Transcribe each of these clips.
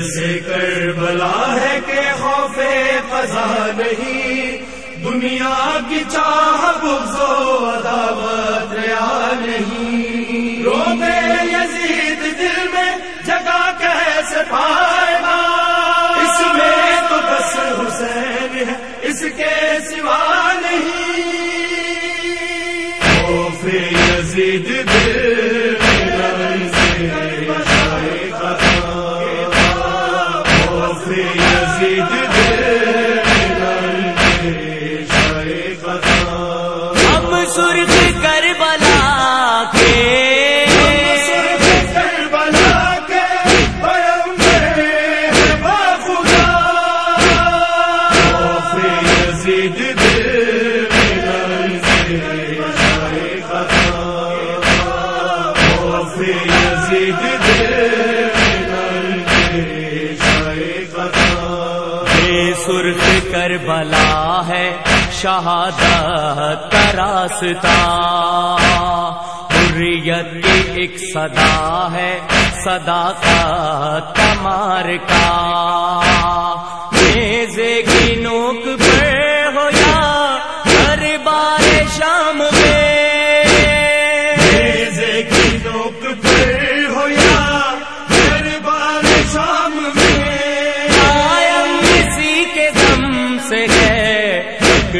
سے کربلا ہے کہ خوف قضا نہیں دنیا کی چاہ بغض یزید کربلا ہے شہادت کا راستہ۔ حریت کی ایک صدا ہے صدا کا تمار کا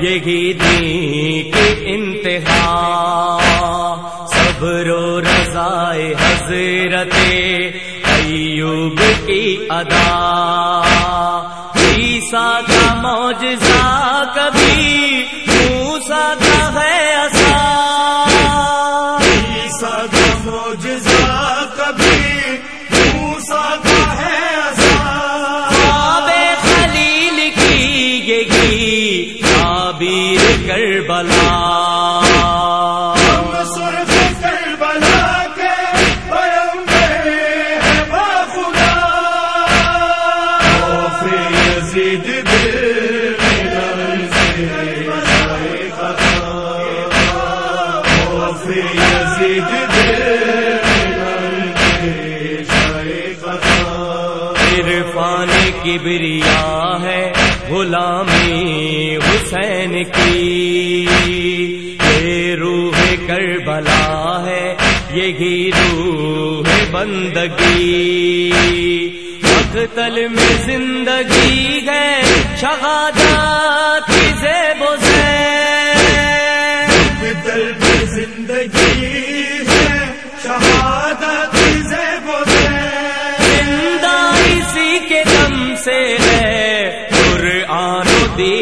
یہی دین کی انتہا۔ صبر و رضائے حضرت ایوب کی ادا۔ عیسیٰ کا معجزہ کبھی میں عرفان کی بریا ہے۔ غلامی حسین کی۔ یہ روح کربلا ہے، یہی روح بندگی۔ مقتل میں زندگی ہے، شہادت کی زیب و زین۔ دل میں زندگی ہے، شہادت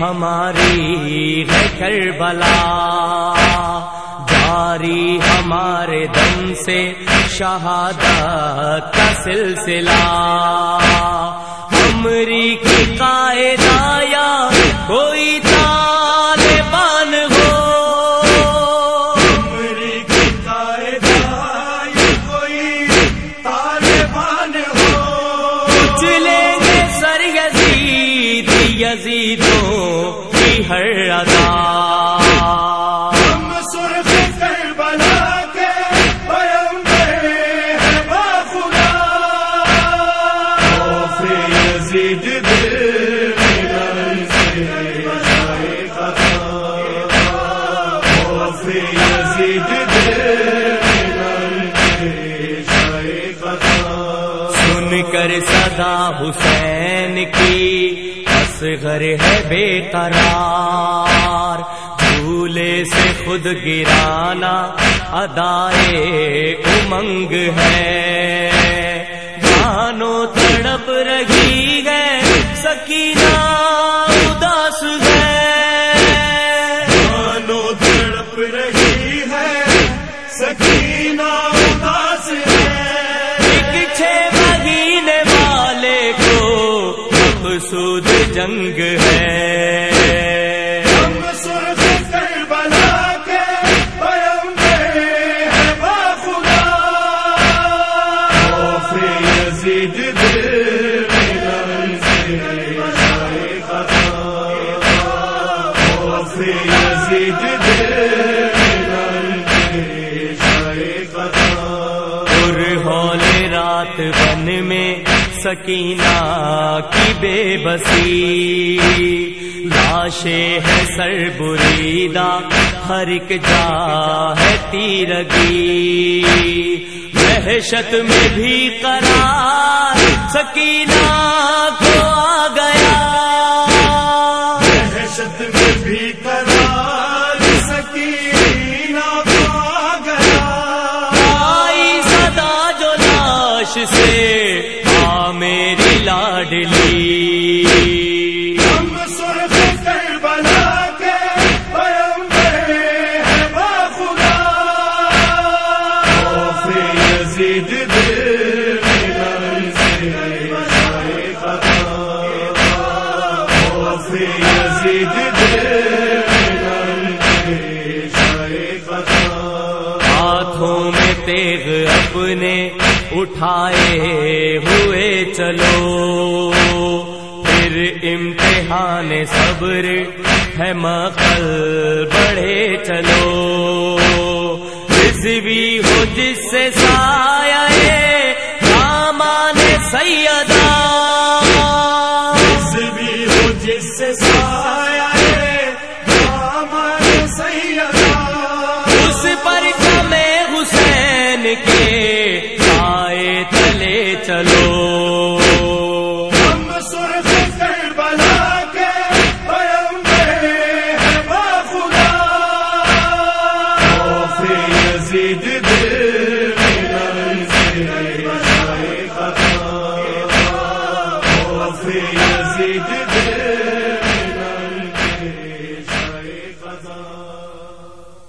ہماری ہے کربلا۔ جاری ہمارے دم سے شہادت کا سلسلہ۔ ہمری کی قاعدہ یا کوئی طالبان ہو۔ میری قائدہ یہ کوئی طالبان ہو۔ چلیں گے سر یزید یزیدوں سن کر صدا حسین کی۔ اصغر ہے بے قرار۔ جھولے سے خود گرانا ادائے امنگ ہے۔ جانو تڑپ رہی ہے سکی مقصود جنگ ہے۔ کربلا کے اور رات بن میں سکینہ کی بے بسی۔ لاشیں ہے سر بریدہ ہر ایک جا ہے تیرگی۔ دہشت میں بھی قرار سکینہ کو آ گیا۔ دہشت میں بھی قرار سکینہ پا گیا۔ آئی صدا جو لاش سے یزید دل یزید ہاتھوں میں تیغ اپنے اٹھائے ہوئے چلو۔ پھر امتحان صبر ہے مقل، بڑھے چلو۔ رضوی ہو جس سے سایہ دامان سیدہ۔ بھی ہو جس سے سایہ سیدہ۔ اس پر يزيد